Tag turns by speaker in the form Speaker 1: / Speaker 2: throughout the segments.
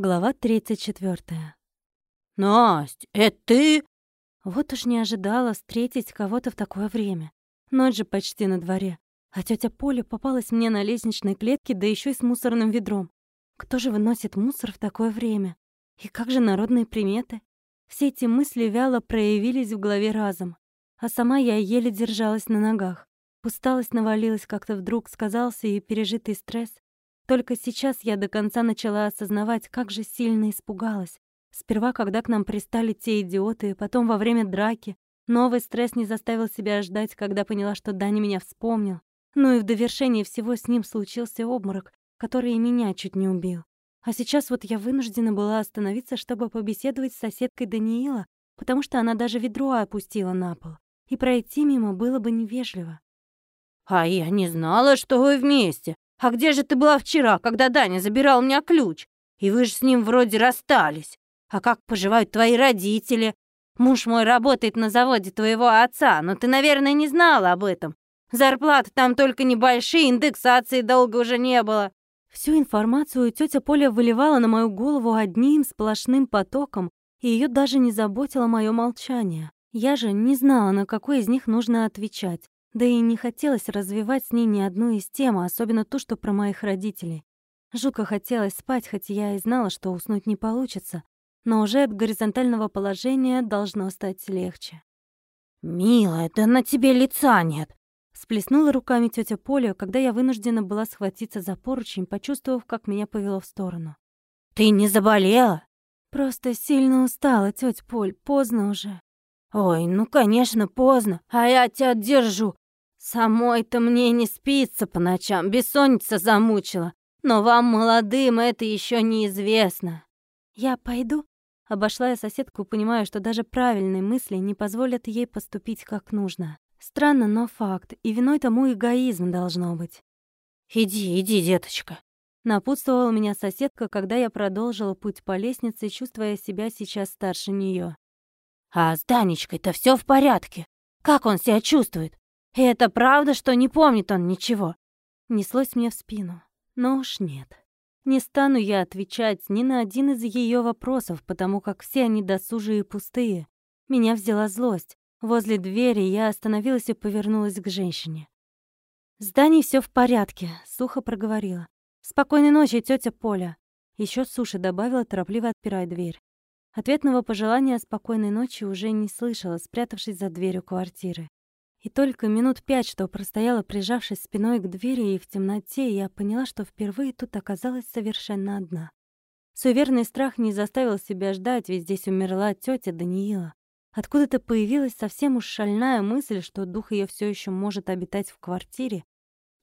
Speaker 1: Глава 34.
Speaker 2: «Насть, это ты?»
Speaker 1: Вот уж не ожидала встретить кого-то в такое время. Ночь же почти на дворе. А тетя Поля попалась мне на лестничной клетке, да еще и с мусорным ведром. Кто же выносит мусор в такое время? И как же народные приметы? Все эти мысли вяло проявились в голове разом. А сама я еле держалась на ногах. Усталость навалилась как-то вдруг, сказался и пережитый стресс. Только сейчас я до конца начала осознавать, как же сильно испугалась. Сперва, когда к нам пристали те идиоты, потом во время драки. Новый стресс не заставил себя ждать, когда поняла, что Даня меня вспомнил. Ну и в довершение всего с ним случился обморок, который и меня чуть не убил. А сейчас вот я вынуждена была остановиться, чтобы побеседовать с соседкой Даниила, потому что она даже ведро опустила на пол. И пройти мимо было бы невежливо.
Speaker 2: «А я не знала, что вы вместе. А где же ты была вчера, когда Даня забирал у меня ключ? И вы же с ним вроде расстались. А как поживают твои родители? Муж мой работает на заводе твоего отца, но ты, наверное, не знала об этом. Зарплаты там только небольшие, индексации долго уже не было.
Speaker 1: Всю информацию тетя Поля выливала на мою голову одним сплошным потоком, и ее даже не заботило мое молчание. Я же не знала, на какой из них нужно отвечать. Да и не хотелось развивать с ней ни одну из тем, а особенно ту, что про моих родителей. Жутко хотелось спать, хоть я и знала, что уснуть не получится, но уже от горизонтального положения должно стать легче.
Speaker 2: «Милая, да на тебе лица нет!»
Speaker 1: Сплеснула руками тетя Поля, когда я вынуждена была схватиться за поручень, почувствовав, как меня повело в сторону.
Speaker 2: «Ты не заболела?»
Speaker 1: «Просто сильно устала, тетя Поль, поздно уже».
Speaker 2: «Ой, ну, конечно, поздно, а я тебя держу. Самой-то мне не спится по ночам, бессонница замучила. Но вам, молодым, это еще неизвестно».
Speaker 1: «Я пойду?» Обошла я соседку, понимая, что даже правильные мысли не позволят ей поступить как нужно. Странно, но факт, и виной тому эгоизм должно быть.
Speaker 2: «Иди, иди, деточка», —
Speaker 1: напутствовала меня соседка, когда я продолжила путь по лестнице, чувствуя себя сейчас старше нее.
Speaker 2: А с Данечкой-то все в порядке. Как он себя чувствует? И это правда, что не помнит он ничего?»
Speaker 1: Неслось мне в спину. Но уж нет. Не стану я отвечать ни на один из ее вопросов, потому как все они досужие и пустые. Меня взяла злость. Возле двери я остановилась и повернулась к женщине. «С Даней всё в порядке», — сухо проговорила. «Спокойной ночи, тетя Поля». Еще суши добавила, торопливо отпирая дверь. Ответного пожелания спокойной ночи уже не слышала, спрятавшись за дверью квартиры. И только минут пять, что простояла, прижавшись спиной к двери и в темноте, я поняла, что впервые тут оказалась совершенно одна. Суеверный страх не заставил себя ждать, ведь здесь умерла тетя Даниила. Откуда-то появилась совсем уж шальная мысль, что дух ее все еще может обитать в квартире.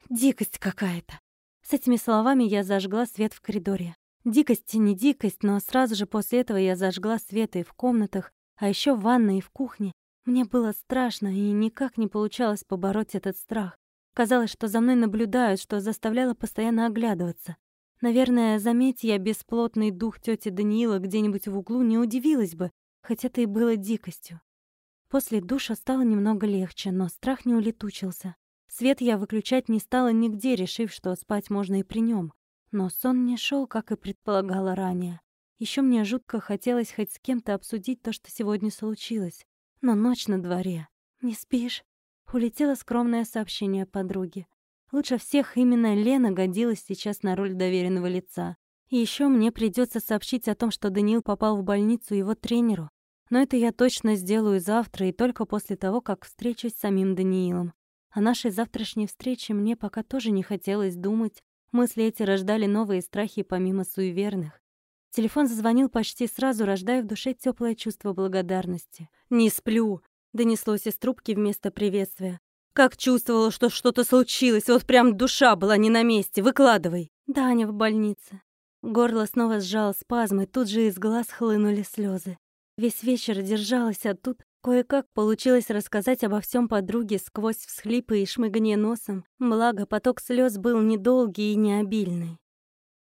Speaker 1: Дикость какая-то. С этими словами я зажгла свет в коридоре. Дикость не дикость, но сразу же после этого я зажгла свет и в комнатах, а еще в ванной и в кухне. Мне было страшно, и никак не получалось побороть этот страх. Казалось, что за мной наблюдают, что заставляло постоянно оглядываться. Наверное, заметь я бесплотный дух тети Даниила где-нибудь в углу, не удивилась бы, хоть это и было дикостью. После душа стало немного легче, но страх не улетучился. Свет я выключать не стала нигде, решив, что спать можно и при нем. Но сон не шел, как и предполагала ранее. Еще мне жутко хотелось хоть с кем-то обсудить то, что сегодня случилось. Но ночь на дворе. «Не спишь?» Улетело скромное сообщение подруги. Лучше всех именно Лена годилась сейчас на роль доверенного лица. И еще мне придется сообщить о том, что Даниил попал в больницу его тренеру. Но это я точно сделаю завтра и только после того, как встречусь с самим Даниилом. О нашей завтрашней встрече мне пока тоже не хотелось думать, Мысли эти рождали новые страхи помимо суеверных. Телефон зазвонил почти сразу, рождая в душе теплое чувство благодарности. «Не сплю!» — донеслось из трубки вместо приветствия. «Как чувствовала, что что-то случилось, вот прям душа была не на месте. Выкладывай!» «Даня в больнице». Горло снова сжало спазмы, тут же из глаз хлынули слезы. Весь вечер держалась, а тут Кое-как получилось рассказать обо всем подруге сквозь всхлипы и шмыгание носом, благо поток слез был недолгий и необильный.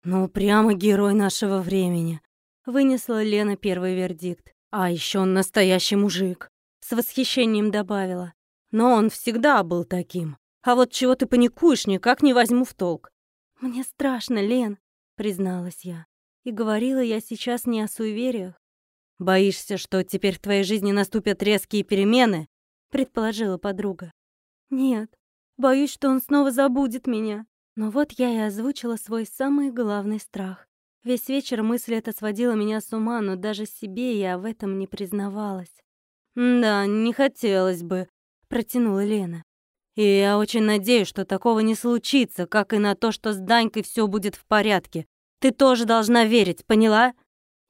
Speaker 1: «Ну, прямо герой нашего времени», — вынесла Лена первый вердикт. «А еще он настоящий мужик», — с восхищением добавила. «Но он всегда был таким. А вот чего ты паникуешь, никак не возьму в толк». «Мне страшно, Лен», — призналась я. И говорила я сейчас не о суевериях.
Speaker 2: «Боишься, что теперь в твоей жизни наступят резкие перемены?» — предположила подруга.
Speaker 1: «Нет, боюсь, что он снова забудет меня». Но вот я и озвучила свой самый главный страх. Весь вечер мысль эта сводила меня с ума, но даже себе я в этом не признавалась.
Speaker 2: «Да, не хотелось бы», — протянула Лена. «И я очень надеюсь, что такого не случится, как и на то, что с Данькой все будет в порядке. Ты тоже должна верить, поняла?»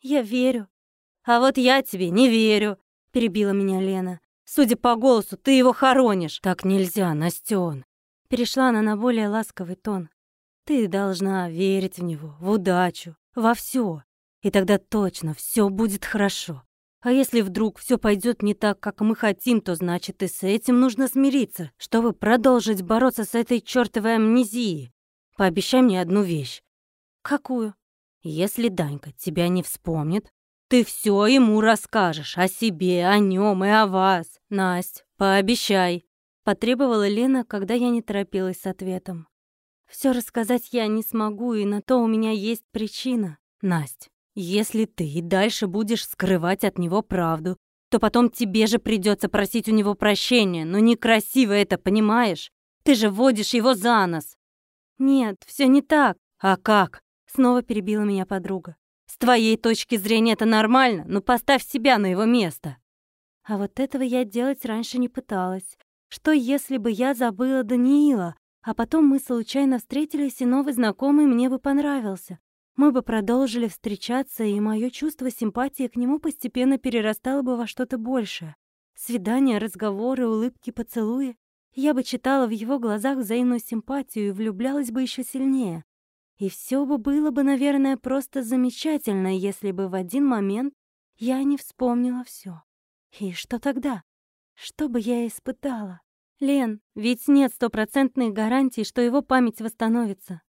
Speaker 1: «Я верю».
Speaker 2: «А вот я тебе не верю», — перебила меня Лена. «Судя по голосу, ты его хоронишь». «Так нельзя, Настен».
Speaker 1: Перешла она на более ласковый тон.
Speaker 2: «Ты должна верить в него, в удачу, во все, и тогда точно все будет хорошо. А если вдруг все пойдет не так, как мы хотим, то значит и с этим нужно смириться, чтобы продолжить бороться с этой чертовой амнезией. Пообещай мне одну вещь.
Speaker 1: Какую?
Speaker 2: Если Данька тебя не вспомнит, ты все ему расскажешь о себе, о нем и о вас. Насть, пообещай.
Speaker 1: Потребовала Лена, когда я не торопилась с ответом. Все рассказать я не смогу, и на то у меня есть причина.
Speaker 2: Насть, если ты и дальше будешь скрывать от него правду, то потом тебе же придется просить у него прощения, но некрасиво это, понимаешь? Ты же водишь его за нос.
Speaker 1: Нет, все не так.
Speaker 2: А как?
Speaker 1: Снова перебила меня подруга.
Speaker 2: С твоей точки зрения это нормально, но поставь себя на его место.
Speaker 1: А вот этого я делать раньше не пыталась. Что если бы я забыла Даниила, а потом мы случайно встретились, и новый знакомый мне бы понравился. Мы бы продолжили встречаться, и мое чувство симпатии к нему постепенно перерастало бы во что-то большее. Свидания, разговоры, улыбки, поцелуи. Я бы читала в его глазах взаимную симпатию и влюблялась бы еще сильнее. И все бы было бы, наверное, просто замечательно, если бы в один момент я не вспомнила все. И что тогда? Что бы я испытала? Лен, ведь нет стопроцентной гарантии, что его память восстановится.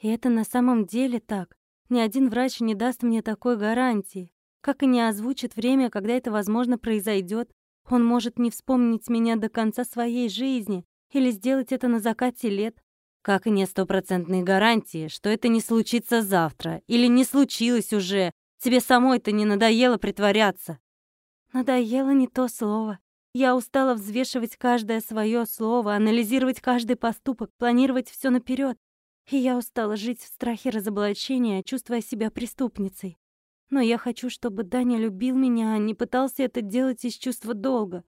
Speaker 1: И это на самом деле так. Ни один врач не даст мне такой гарантии. Как и не озвучит время, когда это, возможно, произойдет. Он может не вспомнить меня до конца своей жизни или сделать это на закате лет.
Speaker 2: Как нет стопроцентной гарантии, что это не случится завтра или не случилось уже. Тебе самой это не надоело притворяться.
Speaker 1: Надоело не то слово. Я устала взвешивать каждое свое слово, анализировать каждый поступок, планировать все наперед. И я устала жить в страхе разоблачения, чувствуя себя преступницей. Но я хочу, чтобы Даня любил меня, а не пытался это делать из чувства долга.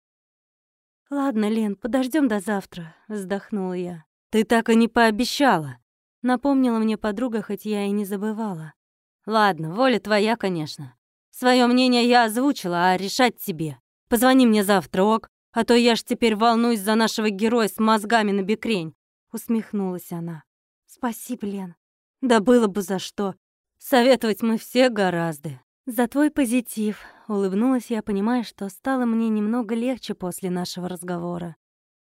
Speaker 1: «Ладно, Лен, подождем до завтра», — вздохнула я.
Speaker 2: «Ты так и не пообещала», —
Speaker 1: напомнила мне подруга, хоть я и не забывала.
Speaker 2: «Ладно, воля твоя, конечно. Свое мнение я озвучила, а решать тебе. Позвони мне завтра, ок? А то я ж теперь волнуюсь за нашего героя с мозгами на бекрень», — усмехнулась она.
Speaker 1: «Спасибо, Лен».
Speaker 2: «Да было бы за что. Советовать мы все гораздо».
Speaker 1: «За твой позитив», — улыбнулась я, понимая, что стало мне немного легче после нашего разговора.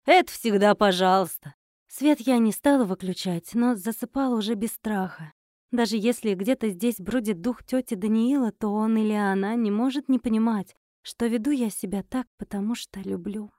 Speaker 2: «Это всегда пожалуйста».
Speaker 1: Свет я не стала выключать, но засыпала уже без страха. Даже если где-то здесь бродит дух тети Даниила, то он или она не может не понимать, что веду я себя так, потому что люблю.